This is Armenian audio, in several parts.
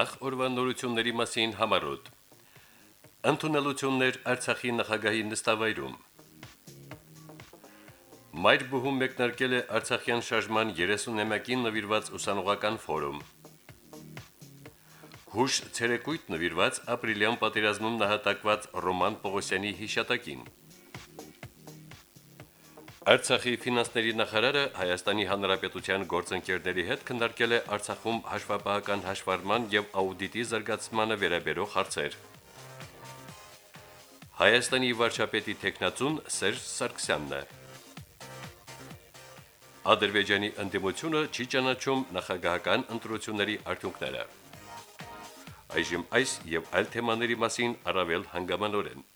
Նախ օրվանորությունների մասին համարոտ։ Ընդունելություններ Արցախի նախագահի նստավայրում։ Մայր բուհում մեկնարկել է Արցախյան շարժման 30-ամյակին նվիրված ուսանողական ֆորում։ Հուշ ցերեկույթ նվիրված ապրիլյան պատերազմում նահատակված Ռոման Պողոսյանի հիշատակին։ Արցախի ֆինանսների նախարարը Հայաստանի Հանրապետության գործընկերների հետ քննարկել է Արցախում հաշվապահական հաշվառման եւ աուդիտի զարգացմանը վերաբերող հարցեր։ Հայաստանի վարչապետի տեխնացուն Սերժ Սարգսյանն է։ Ադրբեջանի ընդդիմությունը չի ճանաչում նախագահական ընտրությունների արդյունքները։ Այժմ այս եւ այլ թեմաների մասին առավել հանգամանորեն։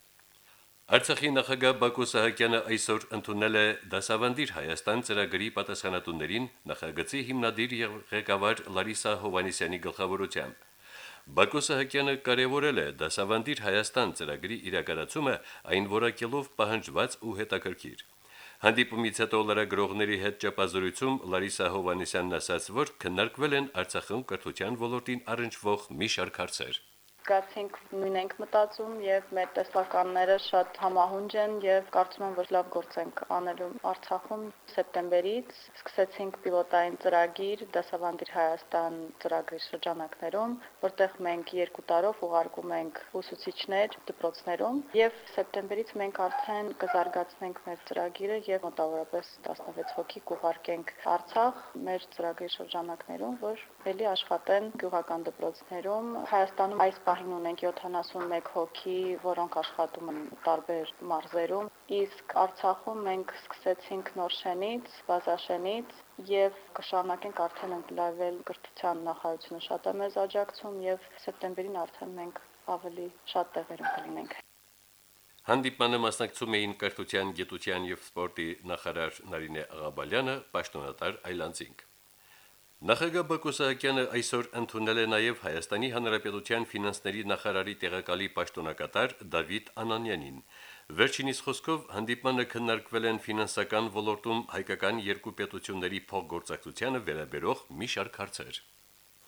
Արցախի նախագահ Բակո Սահակյանը այսօր ընդունել է Դասավանդիր Հայաստան ծրագրի պատասխանատուներին նախագծի հիմնադիր եւ ղեկավար Լարիսա Հովանեսյանի գլխավորությամբ։ Բակո Սահակյանը կարևորել է Դասավանդիր Հայաստան ծրագրի իրականացումը այն որակելով պահանջված ու հետաքրքիր։ Հանդիպումից հետո լրագրողների հետ ճապազրույցում Լարիսա Հովանեսյանն ասաց, որ քննարկվել են Արցախում կրթության ոլորտին առնչվող մի շարք հարցեր զգացինք նույն ենք մտածում եւ մեր տեսլականները շատ համահունջ են եւ կարծում եմ որ լավ գործ ենք անելու Արցախում սեպտեմբերից սկսեցինք պիլոտային ծրագիր Դասավանդիր Հայաստան ծրագրի շրջանակներում որտեղ մենք երկու տարով ուղարկում ենք ուսուցիչներ դպրոցներում եւ սեպտեմբերից մենք արդեն կզարգացնենք մեր ծրագիրը եւ մոտավորապես 16 հոգի կուղարկենք Արցախ մեր ծրագրի շրջանակներում որ ելի աշխատեն գյուղական դպրոցներում Հայաստանում այս պահին ունենք 71 հոգի, որոնք աշխատում են տարբեր մարզերում, իսկ Արցախում մենք սկսեցինք Նորշենից, Վազաշենից եւ կշարունակենք արդեն ընդլայնվել կրթության նախարարությունը շատ է մեզ աջակցում եւ սեպտեմբերին արդեն մենք ավելի շատ տեղերում կլինենք։ Հանդիպանը մասնակցում էին կրթության, գիտության եւ սպորտի նախարար Նարինե Աղաբալյանը, պաշտոնատար Այլանդզինգ։ Նախագահ Բակո Սահակյանը այսօր ընդունել է նաև Հայաստանի Հանրապետության ֆինանսների նախարարի տեղակալի պաշտոնակատար Դավիթ Անանյանին։ Վերջինիս խոսքով հանդիպմանը քննարկվել են ֆինանսական ոլորտում հայկական երկու պետությունների փոխգործակցությանը վերաբերող մի շարք հարցեր։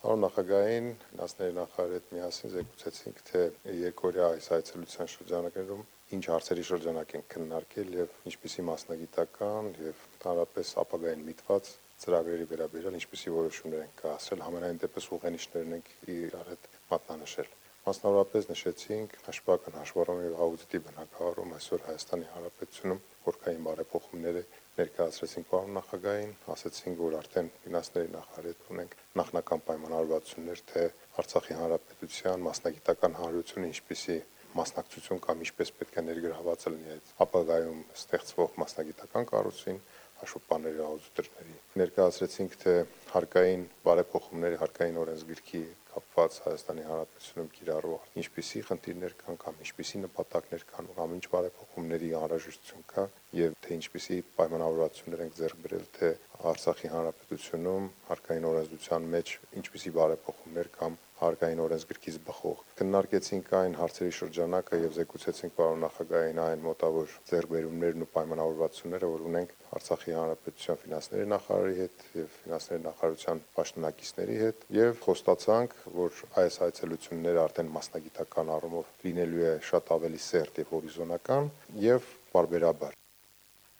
Հանրապետության նախագահային ֆինանսների նախարարի հետ միասին զեկուցեցինք, թե երկօրյա այս այցելության շրջանակներում ինչ հարցերի շրջանակ են քննարկել եւ ինչպիսի մասնագիտական եւ տարապես ապագային միտված ծրագրերի վերաբերյալ ինչպիսի որոշումներ են կայացրել, համենայն դեպս ուղենիշներն ենք իրար հետ մատնանշել։ Մասնավորապես նշեցինք հաշվական հաշվառում եւ աուդիտի բնակավարում այսօր Հայաստանի Հանրապետությունում որքային բարեփոխումները ներկայացրեցինք պարոն նախագահային, ասացինք, որ արդեն ֆինանսների նախարարի ունենք նախնական պայմանավորվածություններ, թե Արցախի Հանրապետության մասնագիտական հանրությունը ինչպիսի մասնակցություն կամ ինչպես պետք է ներգրավված լինի այդ ապագայում ստեղծվող մասնագիտական կառույցին, հաշվապանների աուդիտորների ներկայացրեցինք թե հարկային բարեփոխումների հարկային օրենսգրքի կապված Հայաստանի Հանրապետությունում կիրառող ինչպիսի խնդիրներ կան կամ ինչպիսի նպատակներ կան կամ ինչ բարեփոխումների անհրաժեշտություն կա եւ թե ինչպիսի պայմանավորվածություններ ենք ձեռք բերել թե Արցախի Հանրապետությունում հարկային օրենսդրության մեջ ինչպիսի բարեփոխումներ կամ հարկային օրենսգրքից բխող։ Քննարկեցինք այն հարցերի շրջանակը եւ զեկուցեցինք պարոն նախագահային այն մոտավոր ձեռբերումներն ու պայմանավորվածությունները, որ ունենք Արցախի Հանրապետության ֆինանսների նախարարի հետ եւ ֆինանսների նախարարության պաշտոնակիցների հետ եւ խոստացանք, որ այս այցելությունները արդեն մասնագիտական առումով լինելու է շատ ավելի սերտ եւ հորիզոնական եւ բարբերաբար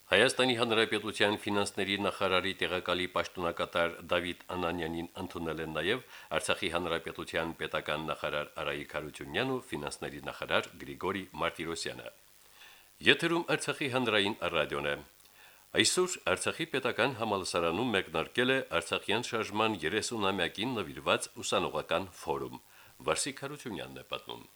Հայաստանի Հանրապետության ֆինանսների նախարարի տեղակալի պաշտոնակատար Դավիթ Անանյանին ընդունել են նաև Արցախի Հանրապետության պետական նախարար Արայիկ Հարությունյանն ու ֆինանսների նախարար Գրիգորի Մարտիրոսյանը։ Եթերում Արցախի հանրային ռադիոն է։ Այսօր Արցախի պետական համալսարանում մեկնարկել է Արցախյան շարժման 30-ամյակին նվիրված ուսանողական ֆորում։ Վարսիկ Հարությունյանն է պատմում։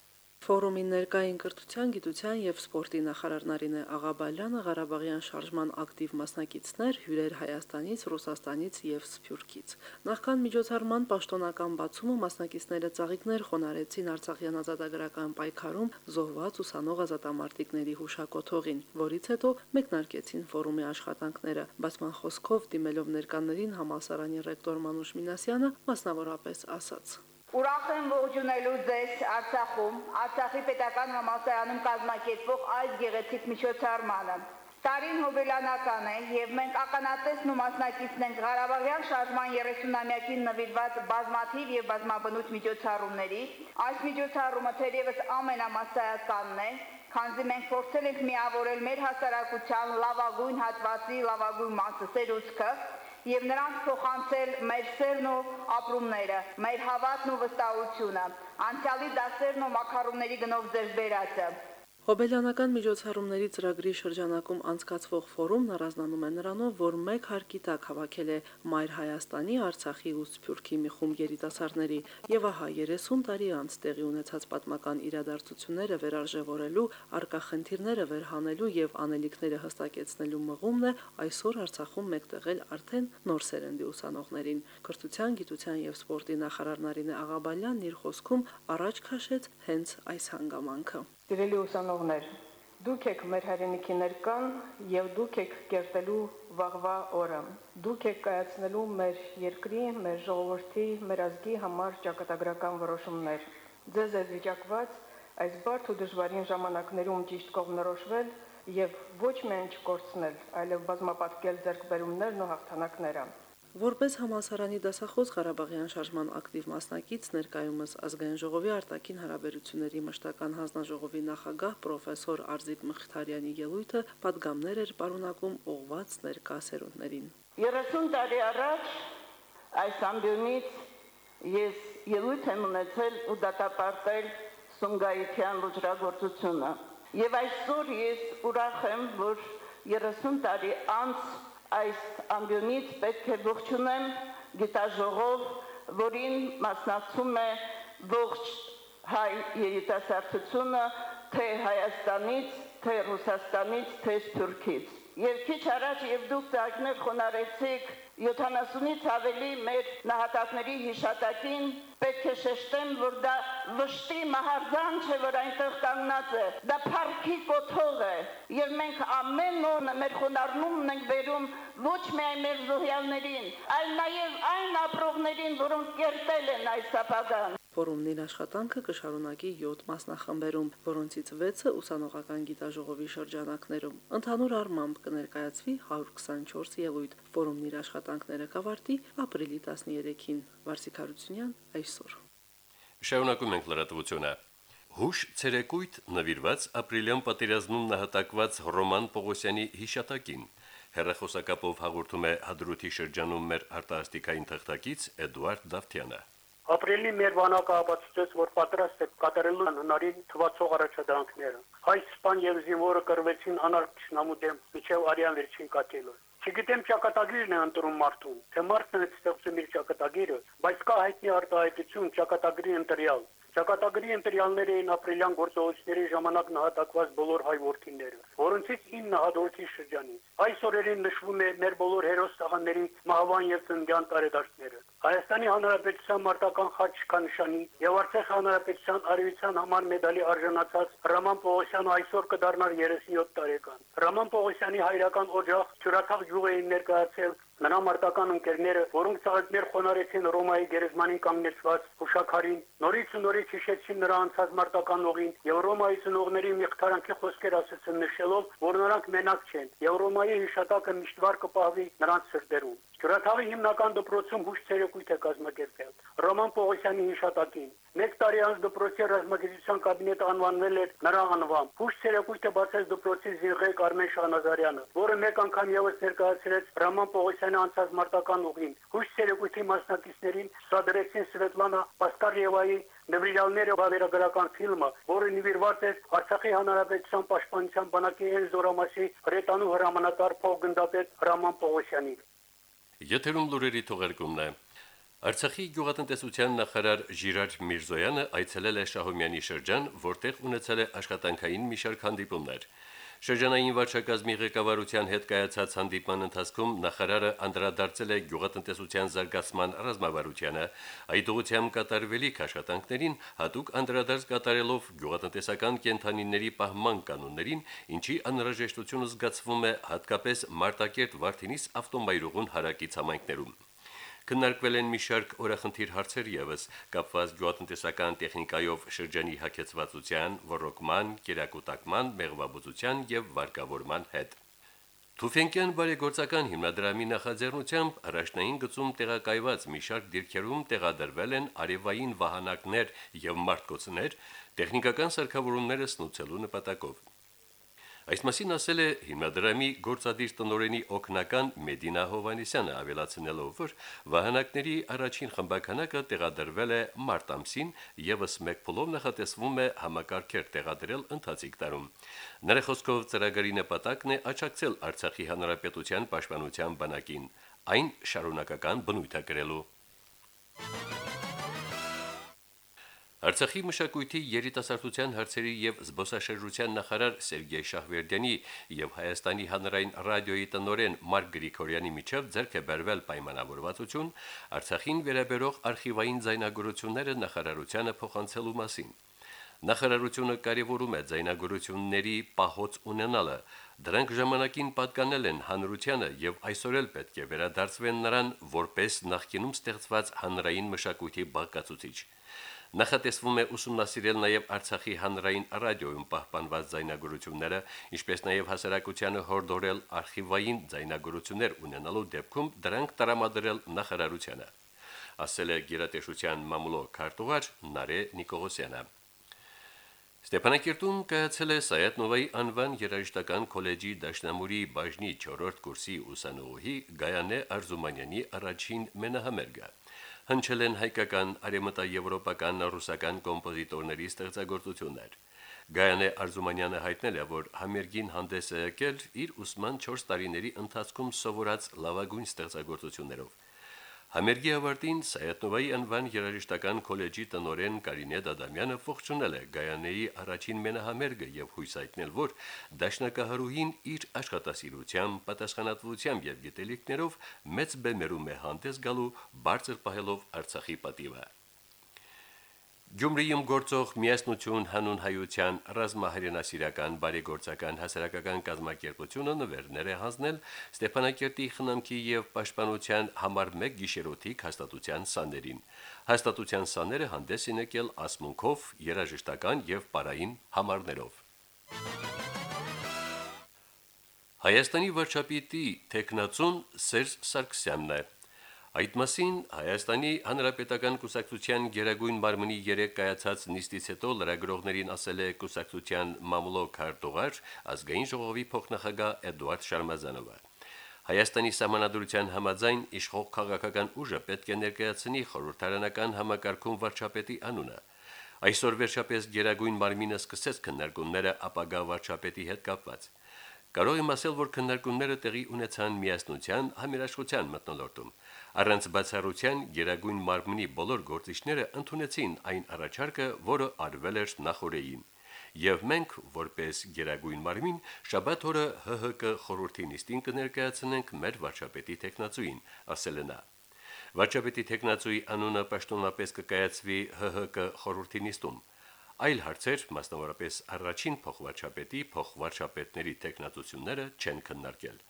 Ֆորումին ներկային կրթության, գիտության եւ սպորտի նախարար Նարինե Աղաբալյանը Ղարաբաղյան շարժման ակտիվ մասնակիցներ հյուրեր Հայաստանից, Ռուսաստանից եւ Սփյուռքից։ Նախքան միջոցառման պաշտոնական բացումը մասնակիցները ծաղիկներ խոնարեցին Արցախյան ազատագրական պայքարում զոհված ուսանող ազատամարտիկների հուշակոթողին, որից հետո մեկնարկեցին ֆորումի աշխատանքները։ Բացման խոսքով դիմելով ներկաներին համասարանի ռեկտոր Մանուշ Մինասյանը մասնավորապես ասաց. Ուրախ եմ ողջունելու ձեզ Արցախում, Արցախի պետական համալսարանում կազմակերպվող այս գեղեցիկ միջոցառմանը։ Տարին հոբելյանական է եւ մենք ականատեսն ու մասնակիցն ենք Ղարաբաղյան շարժման 30-ամյակին նվիրված բազմաթիվ եւ բազմաբնույթ միջոցառումների։ Այս միջոցառումը թերևս ամենամասսայականն է, քանզի մենք փորձել ենք միավորել մեր հասարակության լավագույն հատվածի լավագույն մասը սերուցքը եւ նրանց փոխանցել մեր սերն ու ապրումները, մեր հավատն ու վստահությունը, անցյալի դասերն ու մակարոնների գնով ձեր բերածը։ Հոբելյանական միջոցառումների ծրագրի շրջանակում անցկացվող ֆորումն առանձնանում է նրանով, որ մեկ հարկի տակ հավաքել է Մայր Հայաստանի, Արցախի ու Սփյուռքի մի խումբ երիտասարդների եւ ահա 30 տարի անց տեղի ունեցած պատմական իրադարձությունները վերարժևորելու, արկա խնդիրները վերհանելու եւ անելիքները հստակեցնելու մղումն է այսօր Արցախում մեկտեղել արդեն նոր սերնդի ուսանողներին։ Կրթության, գիտության եւ սպորտի նախարար Նարինե Աղաբալյանն իր խոսքում առաջ քաշեց հենց այս հանգամանքը։ Սիրելի ուսանողներ, դուք եք մեր հայրենիքի ներկան եւ դուք եք կերտելու վաղվա օրը։ Դուք եք կայացնելու մեր երկրի, մեր ժողովրդի, մեր ազգի համար ճակատագրական որոշումներ։ Ձեզ է վիճակված այս բարդ ու դժվարին ժամանակներում ճիշտ կողմնորոշվել եւ ոչ միայն չկորցնել, այլև բազմապատկել ձեռքբերումներն ու հաղթանակները։ Որպես համասարանի դասախոս Ղարաբաղյան շարժման ակտիվ մասնակից ներկայումս ազգային ժողովի արտաքին հարաբերությունների մշտական հանձնաժողովի նախագահ պրոֆեսոր Արզիպ Մխիթարյանի ելույթը падգամներ էր պարունակում ողված ներկա սերունդներին։ 30 տարի առաջ այս ամբյոնից ես ելույթ եմ ունեցել ու դատապարտել Սունգայիթյան լուծրագործությունը։ Եվ այսօր ես ուրախ եմ, որ 30 տարի անց այս ամբյոնից պետք է ողջունեմ գիտաժողով, որին մասնակցում է ողջ հայ երիտասարդությունը, թե Հայաստանից, թե Ռուսաստանից, թե Թուրքից։ Եվ քիչ առաջ եւ դուք ծաղկներ խոնարեցիք 70-ից ավելի մեր նահատակների հիշատակին պետք է շեշտեմ, որ դա վշտի մահարձան չէ, որ այնտեղ կանգնած է, դա փառքի կոթող է, եւ մենք ամեն օր մեր խոնարհումն ենք վերում ոչ միայն մեր զոհյալներին, այլ նաեւ այն ապրողներին, որոնք կերտել են այս ապագան։ Ֆորումն աշխատանքը կշարունակի 7 մասնախմբերում, որոնցից 6-ը ուսանողական գիտաժողովի շրջանակներում։ Ընդհանուր առմամբ կներկայացվի 124 ելույթ։ Ֆորումն իր աշխատանքները կավարտի ապրիլի 13-ին։ Վարսիկ Հարությունյան այսօր։ Շարունակում ենք լրատվությունը։ Հուշ ցերեկույթ նվիրված ապրիլյան պատերազմում նահատակված Ռոման Պողոսյանի հիշատակին։ Հերրախոսակապով հաղորդում է Հադրութի շրջանում մեր արտասթիկային թղթակից Էդուարդ Դավթյանը։ Ապրիլի մեր բանակը ապացուցեց, որ պատրաստ է կատարելու հնարին թվացող առաջադրանքները։ Հայ սպան եւ զինվորը կրվեցին անարգ դեմ միջև արյան վերջին կատելը։ Չգիտեմ ճակատագիրն է ընտրում մարդուն, թե մարդն է ստեղծում իր ճակատագիրը, բայց կա հայտնի արտահայտություն ճակատագրի ընտրյալ։ Ճակատագրի ընտրյալները էին ապրիլյան գործողությունների ժամանակ նահատակված բոլոր հայ որդիները, որոնցից 9 հաջորդի շրջանից։ Այս օրերին նշվում է մեր բոլոր հերոս տղաների մահվան եւ ծննդյան տարեդարձները։ Հայաստանի Հանրապետության մարտական խաչքանշանի եւ Արցախ Հանրապետության արևության համար մեդալի արժանացած Ռաման Պողոսյանը այսօր կդառնար 37 տարեկան։ Ռաման Պողոսյանի հայրական օջախ Չուրաթաղ գյուղային ներկայացել նրա մարտական ընկերները, որոնք ցաղիկներ խոնարեցին Ռոմայի գերեզմանին կանգնեցված հուշակարին, նորից ու նորից հիշեցին նրա անցած մարտական օղին եւ Ռոմայի ծնողների մեղթարանքի խոսքեր ասացին նշելով, որ նրանք մենակ չեն եւ Ռոմայի հիշատակը միշտ վար կպահվի նրանց սրտերում։ Ջրաթաղի հիմնական դպրոցում հուշ ցերեկույթ է կազմակերպել. Ռոման Պողոսյանի հիշատակին։ Մեկ տարի անց դպրոցի ռազմագիտության կաբինետը անվանվել էր նրա անվամբ։ Հուշ ցերեկույթը բացեց դպրոցի զինղեկ Արմեն Շանազարյանը, որը մեկ անգամ եւս ներկայացրեց Ռոման Պողոսյանի անցած մարտական ուղին։ Հուշ ցերեկույթի մասնակիցներին սադրեցին Սվետլանա Պասկարևայի Նվիրյալները բավերագրական ֆիլմը, որը նվիրված է Արցախի հանրապետության պաշտպանության բանակի այն զորամասի հրետանու հրամանատար փոխգնդապետ Ռաման Պողոսյանին։ Եթերում լուրերի թողարկումն է։ Արցախի գյուղատնտեսության նախարար Ժիրար Միրզոյանը այցելել է Շահումյանի շրջան, որտեղ ունեցել է աշխատանքային մի շարք հանդիպումներ։ Շրջանային վարչակազմի ղեկավարության հետ կայացած հանդիպման ընթացքում նախարարը անդրադարձել է գյուղատնտեսության զարգացման ռազմավարությանը, այդ ուղղությամբ կատարվելիք աշխատանքներին հատուկ անդրադարձ կատարելով գյուղատնտեսական կենթանիների պահման կանոններին, ինչի անհրաժեշտությունը զգացվում է հատկապես Մարտակերտ Վարդինիս ավտոմայրուղուն հարակից համայնքներում քննարկվել են մի շարք օրախնդիր հարցեր եւս կապված գյուղատնտեսական տեխնիկայով շրջանի հակեցվածության, ռոռոկման, կերակուտակման, մեղվաբուծության եւ վարկավորման հետ։ Թուֆենկյան բարեգործական հիմնադրամի նախաձեռնությամբ առաջնային գծում տեղակայված մի շարք դիրքերում տեղադրվել են արևային վահանակներ եւ մարտկոցներ տեխնիկական սարքավորումները սնուցելու նպատակով։ Այս մասին ասել է հիմնադրամի գործադիր տնօրենի օկնական Մեդինա Հովանեսյանը, ավելացնելով, որ վահանակների առաջին խմբականակը տեղադրվել է մարտ ամսին, եւս մեկ փուլով նախատեսվում է համակարգեր տեղադրել ընթացիկ տարում։ Նրա խոսքով ծրագրի նպատակն է աճակցել Արցախի հանրապետության պաշտպանության բանակին, այն շարունակական բնույթ է կրելու։ Արցախի մշակույթի երիտասարդության հարցերի եւ զբոսաշրջության նախարար Սերգեյ Շահվերդյանի եւ Հայաստանի հանրային ռադիոյի տնօրեն Մարկ Գրիգորյանի միջև ձեռք է բերվել պայմանավորվածություն Արցախին վերաբերող արխիվային ձայնագրությունները նախարարությանը փոխանցելու մասին։ Նախարարությունը կարևորում է ձայնագրությունների պահոց ունենալը։ Դրանք ժամանակին պատկանել են հանրությանը եւ այսօր էլ պետք է վերադարձվեն նրան որպես նախկինում ստեղծված հանրային մշակույթի բաղկացուցիչ։ Նախատեսվում է ուսումնասիրել նաև Արցախի հանրային ռադիոյում պահպանված ձայնագրությունները, ինչպես նաև հասարակությանը հորդորել արխիվային ձայնագրություններ ունենալու դեպքում դրանք տրամադրել նախարարությանը, ասել է Գերատեսչության մամուլո քարտուղար Նարե Նիկողոսյանը։ Ստեփանակերտում կայացել է Սայաթ Նովայի անվան երաժշտական քոլեջի Դաշնամուրի բաժնի 4-րդ կուրսի ուսանողի Գայանե Արզումանյանի առաջին մենահամերգը հնչել են հայկական, արեմտաեվրոպական, ռուսական կոմպոզիտորների ստեղծագործություններ։ Գայանե Արզումանյանը հայտնել է, որ համերգին հանդես է եկել իր ուսման 4 տարիների ընթացքում սովորած լավագույն ստեղծագործություններով։ Համերգի ավարտին Սայաթնովայի անվան երաժշտական քոլեջի տնօրեն Կարինե Դադամյանը ողջունել է Գայանեի առաջին մենահամերգը եւ հույս հայտնել, որ դաշնակահարուհին իր աշխատասիրությամբ, պատասխանատվությամբ եւ գիտելիքներով մեծ բեմերում է հանդես գալու բարձր պահելով Արցախի պատիվը։ Գյումրիում գործող միասնություն հանուն հայության ռազմահայրենասիրական բարեգործական հասարակական կազմակերպությունը նվերներ է հանձնել Ստեփանակերտի խնամքի եւ պաշտպանության համար 1 գիշերօթիկ հաստատության սաներին։ Հաստատության սաները հանդես են եկել ասմունքով, երաժշտական եւ պարային համարներով։ Հայաստանի վարչապետի տեխնացուն Սերժ Սարգսյանն է Այդ մասին Հայաստանի Հանրապետական Կուսակցության Գերագույն մարմնի երեք կայացած նիստից հետո լրագրողներին ասել է Կուսակցության մամուլո քարտուղար ազգային ժողովի փոխնախագահ Էդուարդ Շարմազանովը։ Հայաստանի համանadrության համաձայն իշխող քաղաքական ուժը պետք է ներկայացնի խորհրդարանական համակարգում վարչապետի անունը։ Այսօր վերջապես Գերագույն մարմինը սկսեց քննարկումները ապագա վարչապետի հետ կապված։ Կարող եմ ասել, որ քննարկումները տեղի ունեցան միասնության համերաշխության մտնոլորտում։ Առանց բացառության Գերագույն մարմնի բոլոր գործիչները ընդունեցին այն առաջարկը, որը արվել էր նախորդին։ Եվ մենք, որպես Գերագույն մարմին, շաբաթ օրը ՀՀԿ խորհրդի նիստին կներկայացնենք մեր վարչապետի տեխնացուին, ասել է նա։ Վարչապետի տեխնացուի անունը պաշտոնապես կկայացվի ՀՀԿ խորհրդի նիստում։ Այլ հարցեր, մասնավորապես առաջին փոխվարչապետի փոխվարչապետների տեխնատությունները չեն քննարկել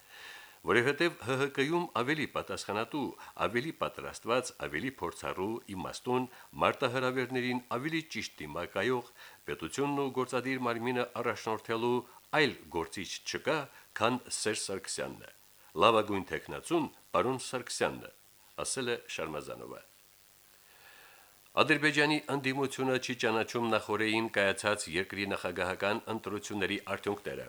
որովհետև ՀՀԿ-ում ավելի պատասխանատու, ավելի պատրաստված, ավելի փորձառու, իմաստուն, մարտահրավերներին ավելի ճիշտ դիմակայող պետությունն ու գործադիր մարմինը առաջնորդելու այլ գործիչ չկա, քան Սերժ Սարգսյանն է։ Լավագույն տեխնացուն պարոն Սարգսյանն է, ասել է Շարմազանովը։ Ադրբեջանի անդիմությունը չի ճանաչում նախորդին կայացած երկրի նախագահական ընտրությունների արդյունքները։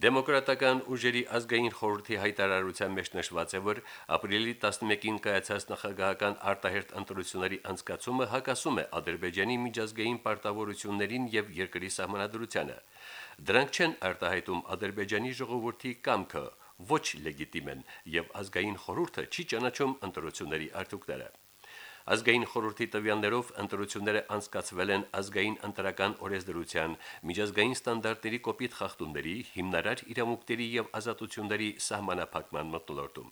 Դեմոկրատական ուժերի ազգային խորհրդի հայտարարության մեջ նշված է, որ ապրիլի 11-ին կայացած նախագահական արտահերտ ընտրությունների անցկացումը հակասում է Ադրբեջանի միջազգային պարտավորություններին եւ երկրի սահմանադրությանը։ Դրանք չեն արտահայտում Ադրբեջանի ժողովրդի կամքը, ոչ լեգիտիմ են եւ ազգային խորհուրդը չի ճանաչում ընտրությունների արդյունքները։ Ազգային խորհրդի տվյալներով ընտրությունները անցկացվել են ազգային ընտրական օրենսդրության, միջազգային ստանդարտների կոպիտ խախտումների, հիմնարար իրավունքների եւ ազատությունների սահմանափակման մտնոլորտում։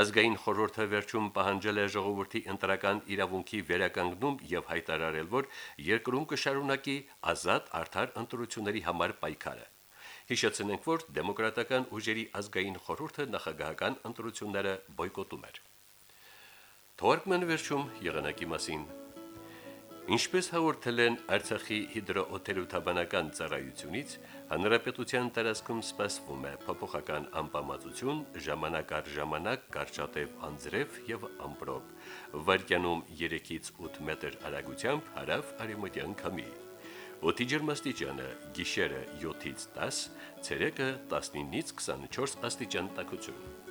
Ազգային խորհուրդը վերջում պահանջել է ժողովրդի ընտրական իրավունքի վերականգնում եւ հայտարարել, որ երկրում կշարունակի ազատ արդար ընտրությունների համար պայքարը։ Հիշեցնենք, որ դեմոկրատական ուժերի ազգային խորհուրդը նախագահական ընտրությունները բոյկոտում էր։ Թորկմեն վերջում եղանակի մասին։ Ինչպես հաղորդել են Արցախի հիդրոօթերոթաբանական ծառայությունից, հանրապետության տարածքում սպասվում է փոփոխական անբավարարություն, ժամանակ առ ժամանակ կարճատև անձրև եւ ամպրոպ։ Վարկյանում 3-ից 8 մետր արագությամբ հարավ արևմտյան քամի։ Օդի ջերմաստիճանը՝ գիշերը 7-ից 10, ցերեկը 19-ից 24 աստիճան տաքություն։